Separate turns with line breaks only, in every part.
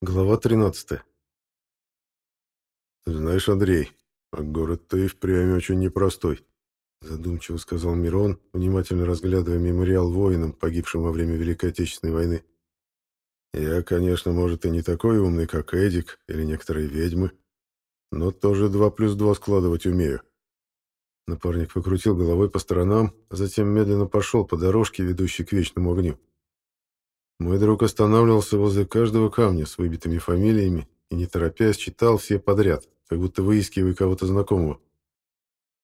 Глава 13. «Знаешь, Андрей, а город-то и впрямь очень непростой», задумчиво сказал Мирон, внимательно разглядывая мемориал воинам, погибшим во время Великой Отечественной войны. «Я, конечно, может, и не такой умный, как Эдик или некоторые ведьмы, но тоже два плюс два складывать умею». Напарник покрутил головой по сторонам, а затем медленно пошел по дорожке, ведущей к вечному огню. Мой друг останавливался возле каждого камня с выбитыми фамилиями и, не торопясь, читал все подряд, как будто выискивая кого-то знакомого.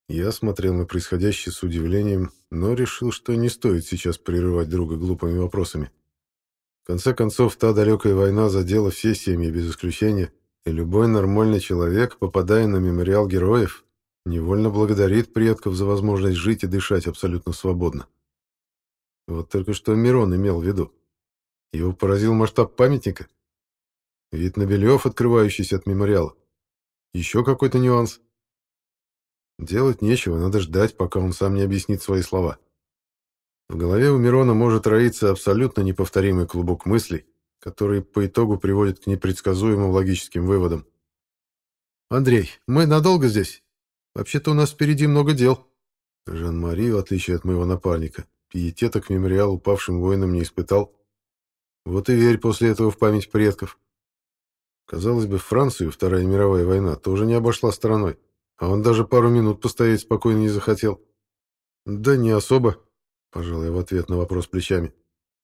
Я смотрел на происходящее с удивлением, но решил, что не стоит сейчас прерывать друга глупыми вопросами. В конце концов, та далекая война задела все семьи без исключения, и любой нормальный человек, попадая на мемориал героев, невольно благодарит предков за возможность жить и дышать абсолютно свободно. Вот только что Мирон имел в виду. Его поразил масштаб памятника. Вид на Белев, открывающийся от мемориала. Еще какой-то нюанс. Делать нечего, надо ждать, пока он сам не объяснит свои слова. В голове у Мирона может роиться абсолютно неповторимый клубок мыслей, который по итогу приводит к непредсказуемым логическим выводам. «Андрей, мы надолго здесь? Вообще-то у нас впереди много дел». Жан-Мари, в отличие от моего напарника, пиетета к мемориалу упавшим воинам не испытал. Вот и верь после этого в память предков. Казалось бы, Францию Вторая мировая война тоже не обошла стороной, а он даже пару минут постоять спокойно не захотел. Да не особо, пожал в ответ на вопрос плечами.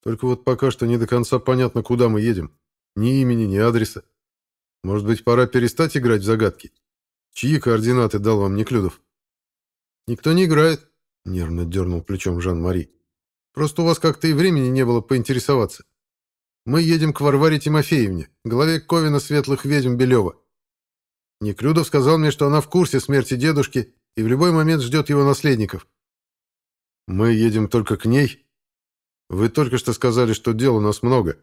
Только вот пока что не до конца понятно, куда мы едем. Ни имени, ни адреса. Может быть, пора перестать играть в загадки? Чьи координаты дал вам Неклюдов? Никто не играет, нервно дернул плечом Жан-Мари. Просто у вас как-то и времени не было поинтересоваться. Мы едем к Варваре Тимофеевне, главе Ковина светлых ведьм Белева. Неклюдов сказал мне, что она в курсе смерти дедушки и в любой момент ждет его наследников. Мы едем только к ней? Вы только что сказали, что дел у нас много.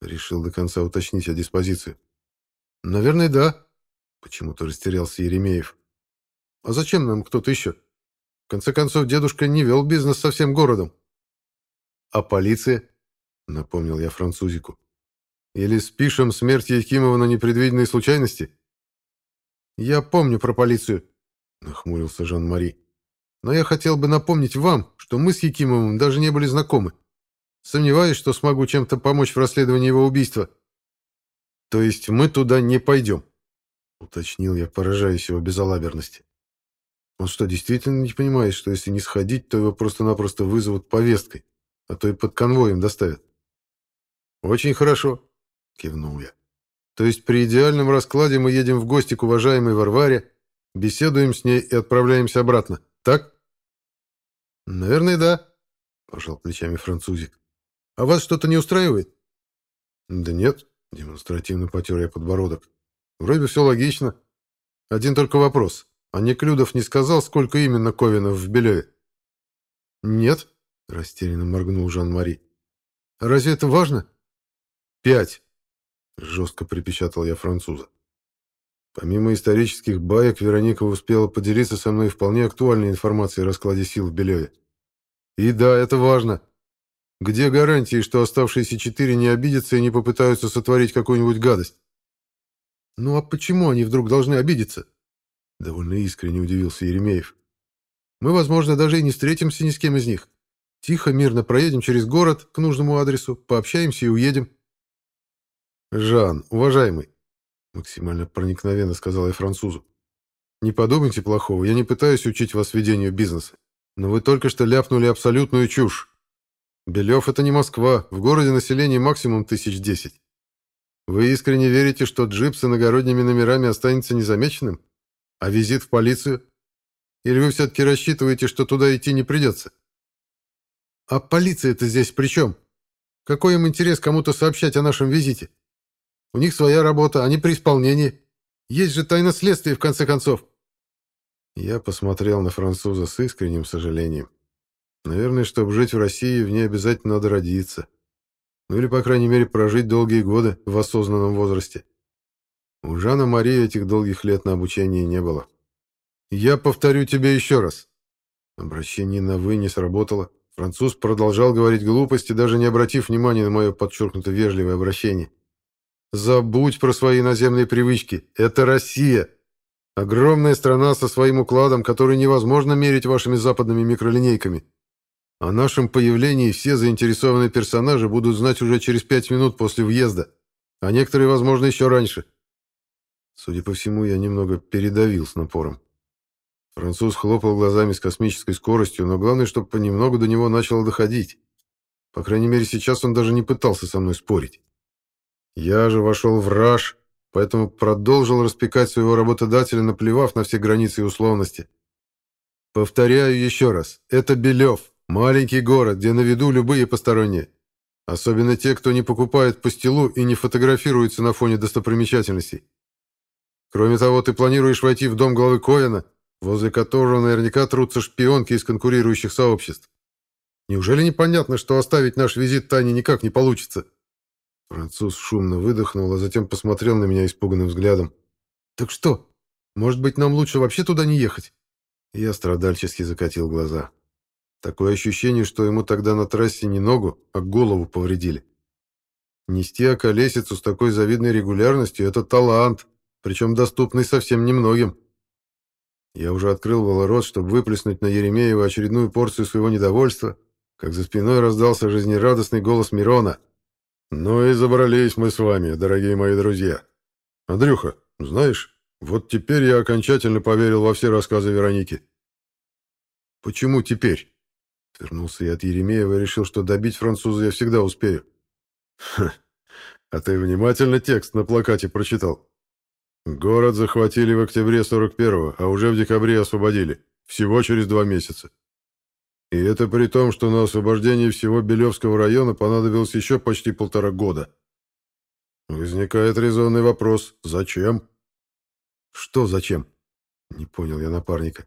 Решил до конца уточнить о диспозиции. Наверное, да. Почему-то растерялся Еремеев. А зачем нам кто-то еще? В конце концов, дедушка не вел бизнес со всем городом. А полиция? Напомнил я французику. Или спишем смерть Якимова на непредвиденные случайности? Я помню про полицию, нахмурился Жан-Мари. Но я хотел бы напомнить вам, что мы с Якимовым даже не были знакомы. Сомневаюсь, что смогу чем-то помочь в расследовании его убийства. То есть мы туда не пойдем, уточнил я, поражаясь его безалаберности. Он что, действительно не понимает, что если не сходить, то его просто-напросто вызовут повесткой, а то и под конвоем доставят? «Очень хорошо», — кивнул я. «То есть при идеальном раскладе мы едем в гости к уважаемой Варваре, беседуем с ней и отправляемся обратно, так?» «Наверное, да», — пожал плечами французик. «А вас что-то не устраивает?» «Да нет», — демонстративно потер я подбородок. «Вроде все логично. Один только вопрос. А Неклюдов не сказал, сколько именно Ковинов в Белеве?» «Нет», — растерянно моргнул Жан-Мари. «Разве это важно?» «Пять!» — жестко припечатал я француза. Помимо исторических баек, Вероника успела поделиться со мной вполне актуальной информацией о раскладе сил в Белеве. И да, это важно. Где гарантии, что оставшиеся четыре не обидятся и не попытаются сотворить какую-нибудь гадость? Ну а почему они вдруг должны обидеться? Довольно искренне удивился Еремеев. Мы, возможно, даже и не встретимся ни с кем из них. Тихо, мирно проедем через город к нужному адресу, пообщаемся и уедем. «Жан, уважаемый», — максимально проникновенно сказал я французу, «не подумайте плохого, я не пытаюсь учить вас ведению бизнеса, но вы только что ляпнули абсолютную чушь. Белев — это не Москва, в городе население максимум тысяч десять. Вы искренне верите, что джип с иногородними номерами останется незамеченным? А визит в полицию? Или вы все-таки рассчитываете, что туда идти не придется? А полиция-то здесь при чем? Какой им интерес кому-то сообщать о нашем визите? У них своя работа, они при исполнении. Есть же тайна следствия, в конце концов. Я посмотрел на француза с искренним сожалением. Наверное, чтобы жить в России, в ней обязательно надо родиться. Ну или, по крайней мере, прожить долгие годы в осознанном возрасте. У Жана Марии этих долгих лет на обучении не было. «Я повторю тебе еще раз». Обращение на «вы» не сработало. Француз продолжал говорить глупости, даже не обратив внимания на мое подчеркнуто вежливое обращение. Забудь про свои наземные привычки. Это Россия. Огромная страна со своим укладом, который невозможно мерить вашими западными микролинейками. О нашем появлении все заинтересованные персонажи будут знать уже через пять минут после въезда, а некоторые, возможно, еще раньше. Судя по всему, я немного передавил с напором. Француз хлопал глазами с космической скоростью, но главное, чтобы понемногу до него начало доходить. По крайней мере, сейчас он даже не пытался со мной спорить. Я же вошел в раж, поэтому продолжил распекать своего работодателя, наплевав на все границы и условности. Повторяю еще раз, это Белев, маленький город, где на виду любые посторонние. Особенно те, кто не покупает пастилу и не фотографируется на фоне достопримечательностей. Кроме того, ты планируешь войти в дом главы Коэна, возле которого наверняка трутся шпионки из конкурирующих сообществ. Неужели непонятно, что оставить наш визит тайне никак не получится?» Француз шумно выдохнул, а затем посмотрел на меня испуганным взглядом. «Так что? Может быть, нам лучше вообще туда не ехать?» Я страдальчески закатил глаза. Такое ощущение, что ему тогда на трассе не ногу, а голову повредили. Нести околесицу с такой завидной регулярностью — это талант, причем доступный совсем немногим. Я уже открыл было рот, чтобы выплеснуть на Еремеева очередную порцию своего недовольства, как за спиной раздался жизнерадостный голос Мирона. «Ну и забрались мы с вами, дорогие мои друзья. Андрюха, знаешь, вот теперь я окончательно поверил во все рассказы Вероники». «Почему теперь?» Вернулся я от Еремеева и решил, что добить француза я всегда успею. «Ха, а ты внимательно текст на плакате прочитал?» «Город захватили в октябре 41-го, а уже в декабре освободили. Всего через два месяца. И это при том, что на освобождение всего Белевского района понадобилось еще почти полтора года. Возникает резонный вопрос «Зачем?» «Что зачем?» — не понял я напарника.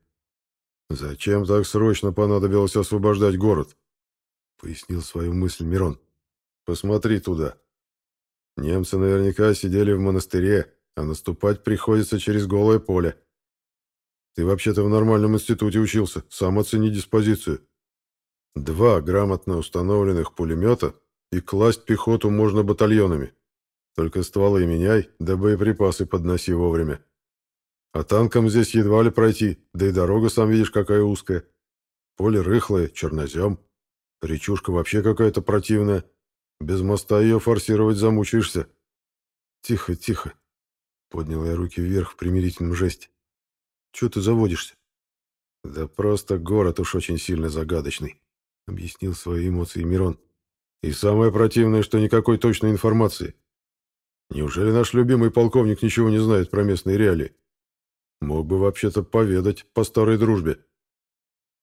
«Зачем так срочно понадобилось освобождать город?» — пояснил свою мысль Мирон. «Посмотри туда. Немцы наверняка сидели в монастыре, а наступать приходится через голое поле. Ты вообще-то в нормальном институте учился, сам оцени диспозицию. Два грамотно установленных пулемета, и класть пехоту можно батальонами. Только стволы меняй, да боеприпасы подноси вовремя. А танкам здесь едва ли пройти, да и дорога, сам видишь, какая узкая. Поле рыхлое, чернозем. Речушка вообще какая-то противная. Без моста ее форсировать замучаешься. Тихо, тихо. Поднял я руки вверх в примирительном жесте. Чего ты заводишься? Да просто город уж очень сильно загадочный объяснил свои эмоции Мирон. И самое противное, что никакой точной информации. Неужели наш любимый полковник ничего не знает про местные реалии? Мог бы вообще-то поведать по старой дружбе.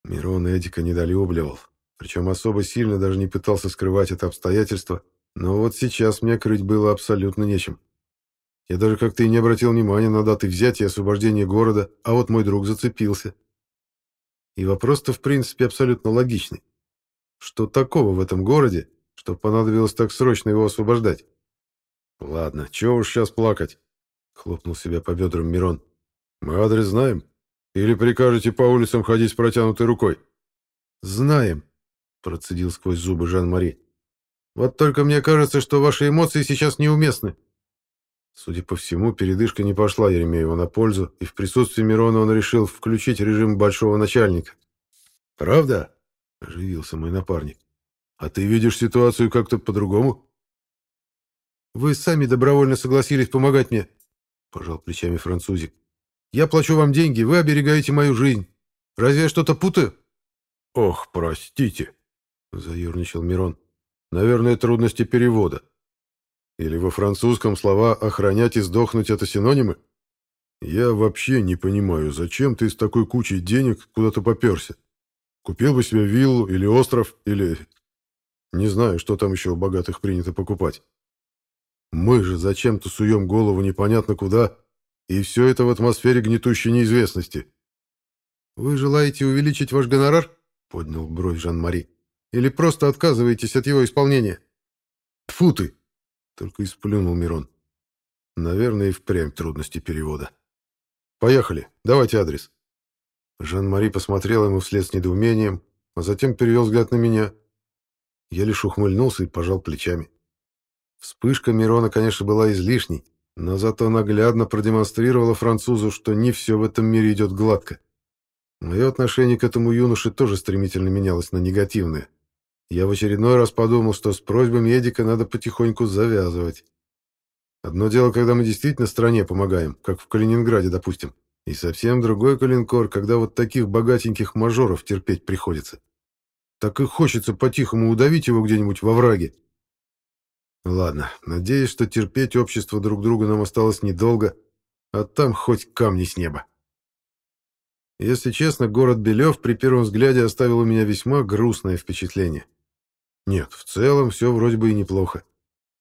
Мирон Эдика недолюбливал, причем особо сильно даже не пытался скрывать это обстоятельство, но вот сейчас мне крыть было абсолютно нечем. Я даже как-то и не обратил внимания на даты взятия и освобождения города, а вот мой друг зацепился. И вопрос-то, в принципе, абсолютно логичный. Что такого в этом городе, что понадобилось так срочно его освобождать? Ладно, чего уж сейчас плакать, хлопнул себя по бедрам Мирон. Мы адрес знаем? Или прикажете по улицам ходить с протянутой рукой? Знаем, процедил сквозь зубы Жан-Мари. Вот только мне кажется, что ваши эмоции сейчас неуместны. Судя по всему, передышка не пошла Еремееву на пользу, и в присутствии Мирона он решил включить режим большого начальника. «Правда?» — оживился мой напарник. «А ты видишь ситуацию как-то по-другому?» «Вы сами добровольно согласились помогать мне», — пожал плечами французик. «Я плачу вам деньги, вы оберегаете мою жизнь. Разве я что-то путаю?» «Ох, простите», — заерничал Мирон. «Наверное, трудности перевода. Или во французском слова «охранять» и «сдохнуть» — это синонимы? Я вообще не понимаю, зачем ты с такой кучей денег куда-то поперся?» Купил бы себе виллу или остров, или... Не знаю, что там еще у богатых принято покупать. Мы же зачем-то суем голову непонятно куда, и все это в атмосфере гнетущей неизвестности. «Вы желаете увеличить ваш гонорар?» — поднял бровь Жан-Мари. «Или просто отказываетесь от его исполнения?» Тфу ты!» — только исплюнул Мирон. Наверное, и впрямь трудности перевода. «Поехали, давайте адрес». Жан-Мари посмотрел ему вслед с недоумением, а затем перевел взгляд на меня. Я лишь ухмыльнулся и пожал плечами. Вспышка Мирона, конечно, была излишней, но зато наглядно продемонстрировала французу, что не все в этом мире идет гладко. Мое отношение к этому юноше тоже стремительно менялось на негативное. Я в очередной раз подумал, что с просьбой медика надо потихоньку завязывать. Одно дело, когда мы действительно стране помогаем, как в Калининграде, допустим, и совсем другой калинкор, когда вот таких богатеньких мажоров терпеть приходится. Так и хочется по-тихому удавить его где-нибудь во враге. Ладно, надеюсь, что терпеть общество друг друга нам осталось недолго, а там хоть камни с неба. Если честно, город Белев при первом взгляде оставил у меня весьма грустное впечатление. Нет, в целом все вроде бы и неплохо.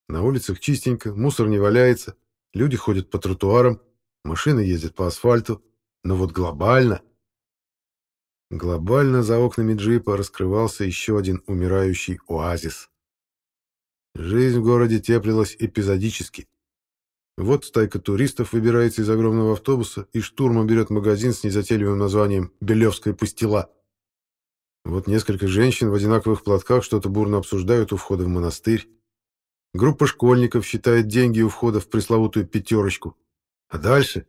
На улицах чистенько, мусор не валяется, люди ходят по тротуарам, машины ездят по асфальту, но вот глобально... Глобально за окнами джипа раскрывался еще один умирающий оазис. Жизнь в городе теплилась эпизодически. Вот стайка туристов выбирается из огромного автобуса и штурмом берет магазин с незатейливым названием «Белевская пастила». Вот несколько женщин в одинаковых платках что-то бурно обсуждают у входа в монастырь. Группа школьников считает деньги у входа в пресловутую пятерочку. А дальше?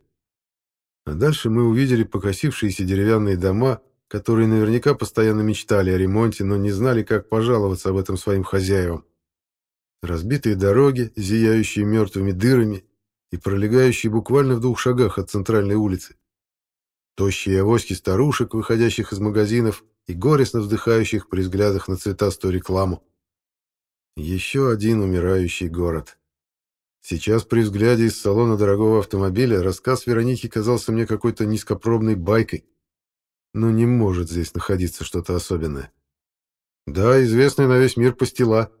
А дальше мы увидели покосившиеся деревянные дома, которые наверняка постоянно мечтали о ремонте, но не знали, как пожаловаться об этом своим хозяевам. Разбитые дороги, зияющие мертвыми дырами и пролегающие буквально в двух шагах от центральной улицы. Тощие авоськи старушек, выходящих из магазинов и горестно вздыхающих при взглядах на цветастую рекламу. Еще один умирающий город. Сейчас при взгляде из салона дорогого автомобиля рассказ Вероники казался мне какой-то низкопробной байкой. Но не может здесь находиться что-то особенное. Да, известная на весь мир пастила,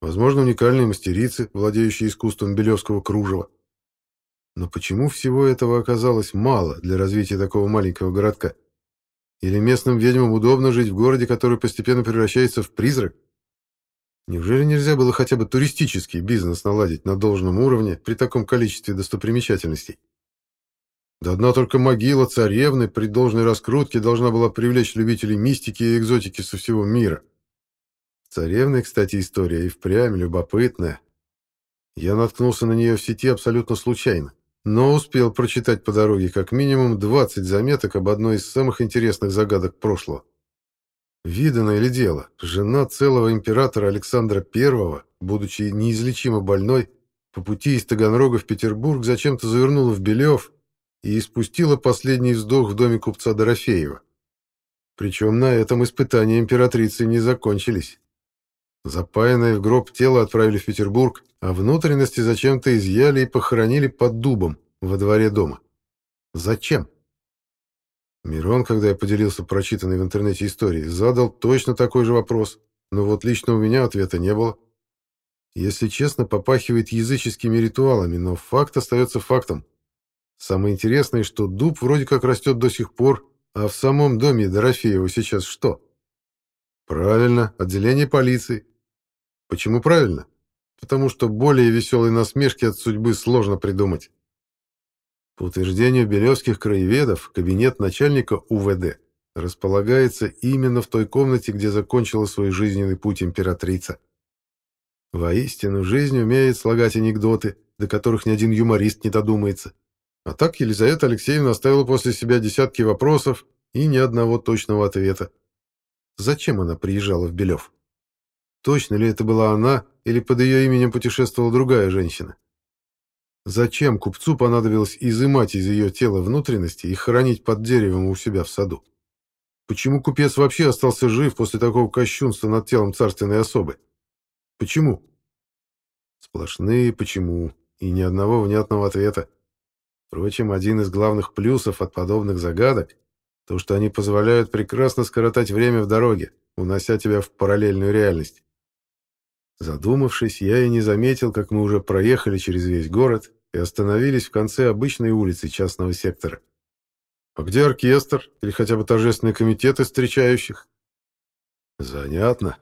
Возможно, уникальные мастерицы, владеющие искусством белевского кружева. Но почему всего этого оказалось мало для развития такого маленького городка? Или местным ведьмам удобно жить в городе, который постепенно превращается в призрак? Неужели нельзя было хотя бы туристический бизнес наладить на должном уровне при таком количестве достопримечательностей? Да одна только могила царевны при должной раскрутке должна была привлечь любителей мистики и экзотики со всего мира. Царевны, кстати, история и впрямь любопытная. Я наткнулся на нее в сети абсолютно случайно, но успел прочитать по дороге как минимум 20 заметок об одной из самых интересных загадок прошлого. Видано ли дело, жена целого императора Александра I, будучи неизлечимо больной, по пути из Таганрога в Петербург зачем-то завернула в Белев и испустила последний вздох в доме купца Дорофеева. Причем на этом испытания императрицы не закончились. Запаянное в гроб тело отправили в Петербург, а внутренности зачем-то изъяли и похоронили под дубом во дворе дома. Зачем? Мирон, когда я поделился прочитанной в интернете историей, задал точно такой же вопрос, но вот лично у меня ответа не было. Если честно, попахивает языческими ритуалами, но факт остается фактом. Самое интересное, что дуб вроде как растет до сих пор, а в самом доме Дорофеева сейчас что? Правильно, отделение полиции. Почему правильно? Потому что более веселой насмешки от судьбы сложно придумать. По утверждению белевских краеведов, кабинет начальника УВД располагается именно в той комнате, где закончила свой жизненный путь императрица. Воистину, жизнь умеет слагать анекдоты, до которых ни один юморист не додумается. А так Елизавета Алексеевна оставила после себя десятки вопросов и ни одного точного ответа. Зачем она приезжала в Белев? Точно ли это была она, или под ее именем путешествовала другая женщина? Зачем купцу понадобилось изымать из ее тела внутренности и хранить под деревом у себя в саду? Почему купец вообще остался жив после такого кощунства над телом царственной особы? Почему? Сплошные «почему» и ни одного внятного ответа. Впрочем, один из главных плюсов от подобных загадок то, что они позволяют прекрасно скоротать время в дороге, унося тебя в параллельную реальность. Задумавшись, я и не заметил, как мы уже проехали через весь город и остановились в конце обычной улицы частного сектора. А где оркестр или хотя бы торжественный комитет из встречающих? Занятно.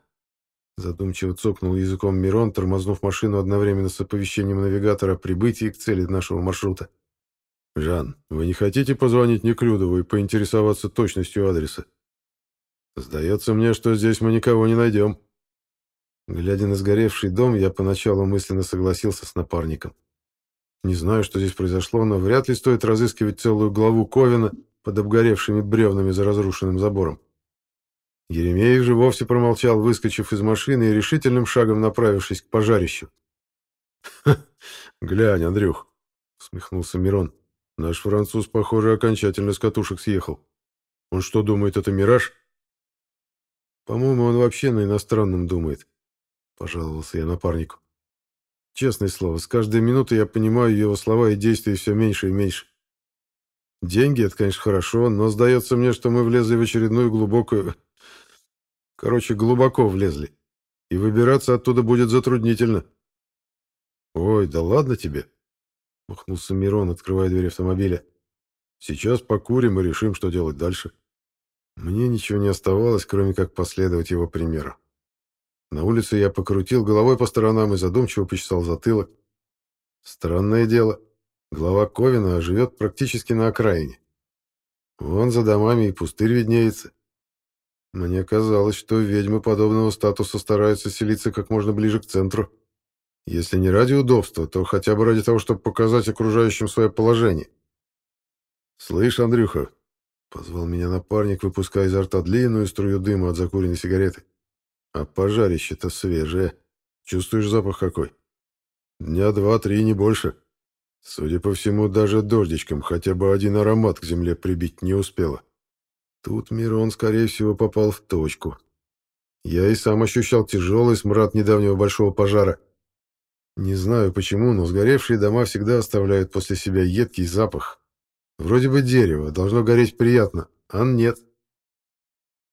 Задумчиво цокнул языком Мирон, тормознув машину одновременно с оповещением навигатора о прибытии к цели нашего маршрута. «Жан, вы не хотите позвонить Неклюдову и поинтересоваться точностью адреса? Сдается мне, что здесь мы никого не найдем». Глядя на сгоревший дом, я поначалу мысленно согласился с напарником. Не знаю, что здесь произошло, но вряд ли стоит разыскивать целую главу Ковина под обгоревшими бревнами за разрушенным забором. Еремеев же вовсе промолчал, выскочив из машины и решительным шагом направившись к пожарищу. глянь, Андрюх!» — усмехнулся Мирон. «Наш француз, похоже, окончательно с катушек съехал. Он что, думает, это мираж?» «По-моему, он вообще на иностранном думает», — пожаловался я напарнику. «Честное слово, с каждой минутой я понимаю его слова и действия все меньше и меньше. Деньги — это, конечно, хорошо, но сдается мне, что мы влезли в очередную глубокую Короче, глубоко влезли. И выбираться оттуда будет затруднительно. Ой, да ладно тебе. Махнулся Мирон, открывая дверь автомобиля. Сейчас покурим и решим, что делать дальше. Мне ничего не оставалось, кроме как последовать его примеру. На улице я покрутил головой по сторонам и задумчиво почесал затылок. Странное дело. Глава Ковина живет практически на окраине. Вон за домами и пустырь виднеется. Мне казалось, что ведьмы подобного статуса стараются селиться как можно ближе к центру. Если не ради удобства, то хотя бы ради того, чтобы показать окружающим свое положение. «Слышь, Андрюха», — позвал меня напарник, выпуская изо рта длинную струю дыма от закуренной сигареты. «А пожарище-то свежее. Чувствуешь запах какой? Дня два-три, не больше. Судя по всему, даже дождичком хотя бы один аромат к земле прибить не успела. Тут Мирон, скорее всего, попал в точку. Я и сам ощущал тяжелый смрад недавнего большого пожара. Не знаю почему, но сгоревшие дома всегда оставляют после себя едкий запах. Вроде бы дерево, должно гореть приятно, а нет.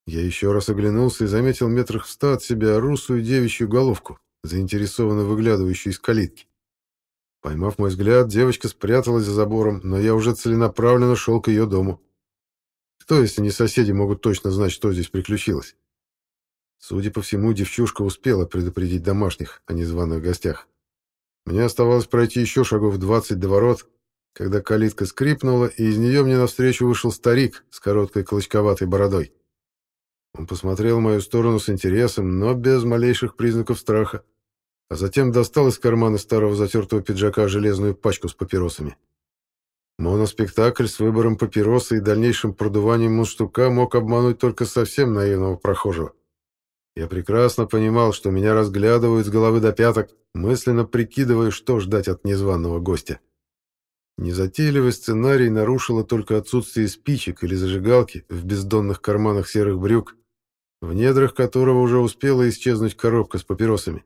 Я еще раз оглянулся и заметил метрах в ста от себя русую девичью головку, заинтересованно выглядывающую из калитки. Поймав мой взгляд, девочка спряталась за забором, но я уже целенаправленно шел к ее дому. Кто, если не соседи, могут точно знать, что здесь приключилось? Судя по всему, девчушка успела предупредить домашних о незваных гостях. Мне оставалось пройти еще шагов 20 до ворот, когда калитка скрипнула, и из нее мне навстречу вышел старик с короткой клочковатой бородой. Он посмотрел в мою сторону с интересом, но без малейших признаков страха, а затем достал из кармана старого затертого пиджака железную пачку с папиросами. Моноспектакль с выбором папиросы и дальнейшим продуванием мундштука мог обмануть только совсем наивного прохожего. Я прекрасно понимал, что меня разглядывают с головы до пяток, мысленно прикидывая, что ждать от незваного гостя. Незатейливый сценарий нарушило только отсутствие спичек или зажигалки в бездонных карманах серых брюк, в недрах которого уже успела исчезнуть коробка с папиросами.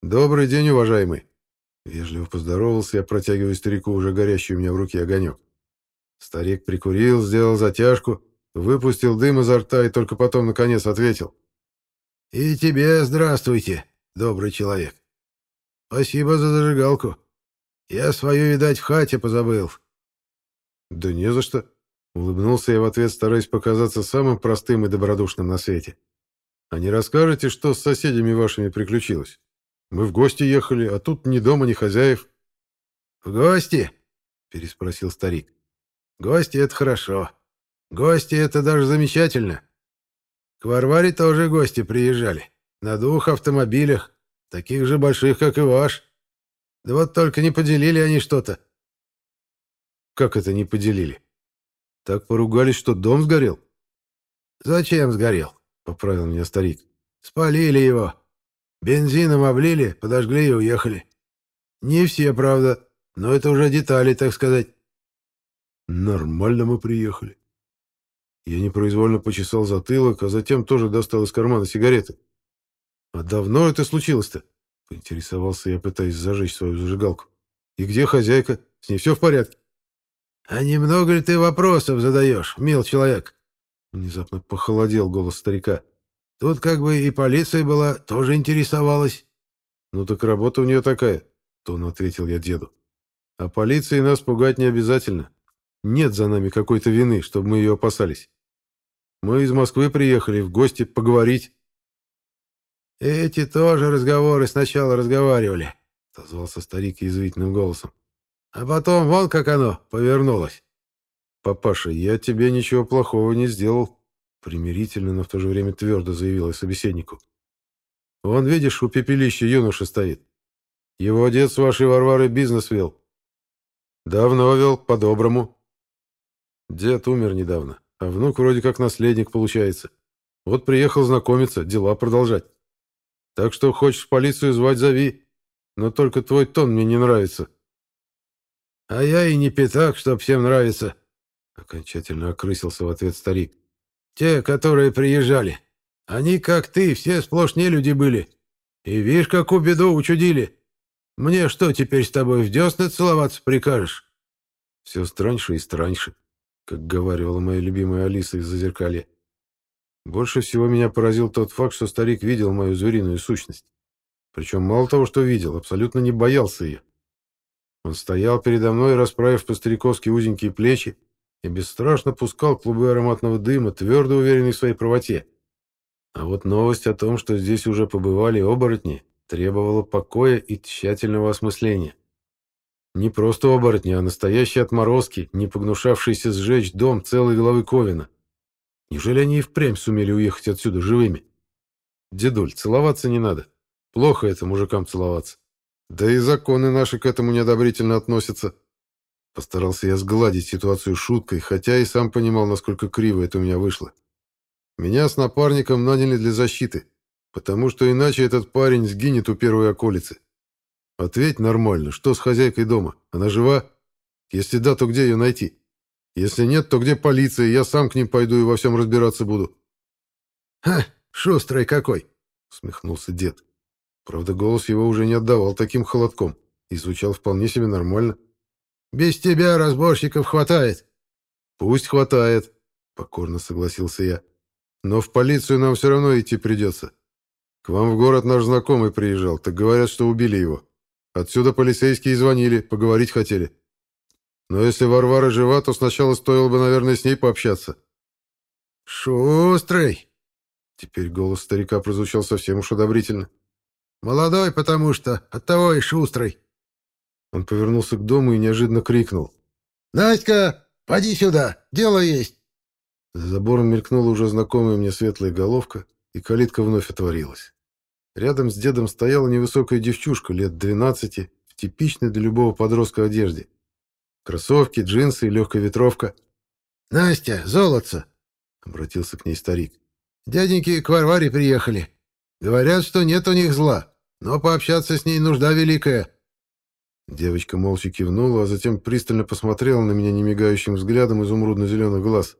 «Добрый день, уважаемый!» Вежливо поздоровался я, протягивая старику уже горящий у меня в руке огонек. Старик прикурил, сделал затяжку, выпустил дым изо рта и только потом, наконец, ответил. «И тебе здравствуйте, добрый человек. Спасибо за зажигалку. Я свою, видать, в хате позабыл». «Да не за что», — улыбнулся я в ответ, стараясь показаться самым простым и добродушным на свете. «А не расскажете, что с соседями вашими приключилось?» Мы в гости ехали, а тут ни дома, ни хозяев. — В гости? — переспросил старик. — Гости — это хорошо. Гости — это даже замечательно. К Варваре тоже гости приезжали. На двух автомобилях, таких же больших, как и ваш. Да вот только не поделили они что-то. — Как это не поделили? Так поругались, что дом сгорел? — Зачем сгорел? — поправил меня старик. — Спалили его. Бензином облили, подожгли и уехали. Не все, правда, но это уже детали, так сказать. Нормально мы приехали. Я непроизвольно почесал затылок, а затем тоже достал из кармана сигареты. А давно это случилось-то? Поинтересовался я, пытаясь зажечь свою зажигалку. И где хозяйка? С ней все в порядке? А немного ли ты вопросов задаешь, мил человек? Внезапно похолодел голос старика. Тут как бы и полиция была, тоже интересовалась. Ну так работа у нее такая, тон ответил я деду. А полиции нас пугать не обязательно. Нет за нами какой-то вины, чтобы мы ее опасались. Мы из Москвы приехали в гости поговорить. Эти тоже разговоры сначала разговаривали, отозвался старик язвительным голосом. А потом вон как оно повернулось. Папаша, я тебе ничего плохого не сделал, Примирительно, но в то же время твердо заявила собеседнику. Вон, видишь, у пепелища юноша стоит. Его с вашей Варварой бизнес вел. Давно вел, по-доброму. Дед умер недавно, а внук вроде как наследник получается. Вот приехал знакомиться, дела продолжать. Так что хочешь полицию звать, зови. Но только твой тон мне не нравится.
А я и не пятак, чтоб всем нравится.
Окончательно окрысился в ответ старик.
Те, которые приезжали. Они, как ты, все сплошь люди были. И видишь, какую беду учудили. Мне что, теперь с тобой в десны целоваться прикажешь?
Все страньше и страньше, как говорила моя любимая Алиса из Зазеркалья. Больше всего меня поразил тот факт, что старик видел мою звериную сущность. Причем мало того, что видел, абсолютно не боялся ее. Он стоял передо мной, расправив по-стариковски узенькие плечи, и бесстрашно пускал клубы ароматного дыма, твердо уверенный в своей правоте. А вот новость о том, что здесь уже побывали оборотни, требовала покоя и тщательного осмысления. Не просто оборотни, а настоящие отморозки, не погнушавшиеся сжечь дом целой головы Ковина. Неужели они и впрямь сумели уехать отсюда живыми? Дедуль, целоваться не надо. Плохо это мужикам целоваться. Да и законы наши к этому неодобрительно относятся. Постарался я сгладить ситуацию шуткой, хотя и сам понимал, насколько криво это у меня вышло. Меня с напарником наняли для защиты, потому что иначе этот парень сгинет у первой околицы. Ответь нормально, что с хозяйкой дома? Она жива? Если да, то где ее найти? Если нет, то где полиция? Я сам к ним пойду и во всем разбираться буду.
«Ха, шустрый какой!» — усмехнулся дед.
Правда, голос его уже не отдавал таким холодком и звучал вполне себе нормально.
«Без тебя разборщиков хватает».
«Пусть хватает», — покорно согласился я. «Но в полицию нам все равно идти придется. К вам в город наш знакомый приезжал, так говорят, что убили его. Отсюда полицейские звонили, поговорить хотели. Но если Варвара жива, то сначала стоило бы, наверное, с ней пообщаться».
«Шустрый!»
Теперь голос старика прозвучал совсем уж одобрительно.
Молодой, потому что, оттого и шустрый.
Он повернулся к дому и неожиданно крикнул.
«Надька, поди сюда, дело есть!»
За забором мелькнула уже знакомая мне светлая головка, и калитка вновь отворилась. Рядом с дедом стояла невысокая девчушка лет двенадцати в типичной для любого подростка одежде. Кроссовки, джинсы и легкая ветровка.
«Настя, золотце!» — обратился к ней старик. «Дяденьки к Варваре приехали. Говорят, что нет у них зла но пообщаться с ней нужда великая».
Девочка молча кивнула, а затем пристально посмотрела на меня немигающим взглядом изумрудно-зеленых глаз.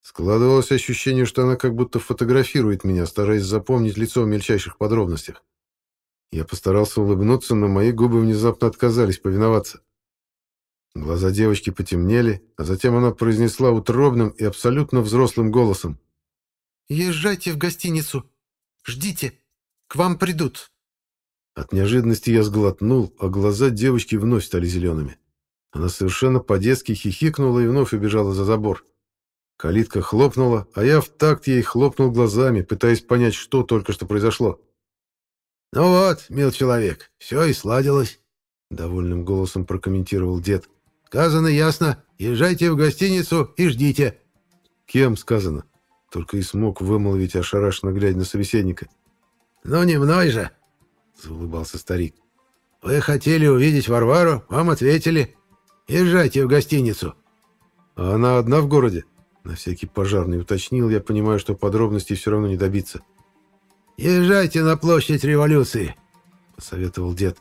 Складывалось ощущение, что она как будто фотографирует меня, стараясь запомнить лицо в мельчайших подробностях. Я постарался улыбнуться, но мои губы внезапно отказались повиноваться. Глаза девочки потемнели, а затем она произнесла утробным и абсолютно взрослым голосом.
«Езжайте в гостиницу. Ждите. К вам придут».
От неожиданности я сглотнул, а глаза девочки вновь стали зелеными. Она совершенно по-детски хихикнула и вновь убежала за забор. Калитка хлопнула, а я в такт ей хлопнул глазами, пытаясь понять, что только что произошло.
«Ну вот, мил человек, все и сладилось», — довольным голосом прокомментировал дед. «Сказано ясно. Езжайте в гостиницу и ждите».
«Кем сказано?» Только и смог вымолвить, ошарашенно глядя на собеседника.
«Ну не мной же», — заулыбался старик. «Вы хотели увидеть Варвару, вам ответили. Езжайте в гостиницу».
«А она одна в городе?» На всякий пожарный уточнил, я понимаю, что подробностей все равно не добиться.
«Езжайте на площадь революции», — посоветовал дед.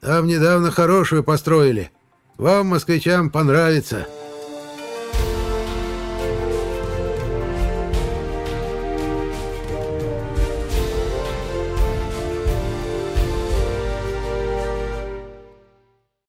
«Там недавно хорошую построили. Вам, москвичам, понравится».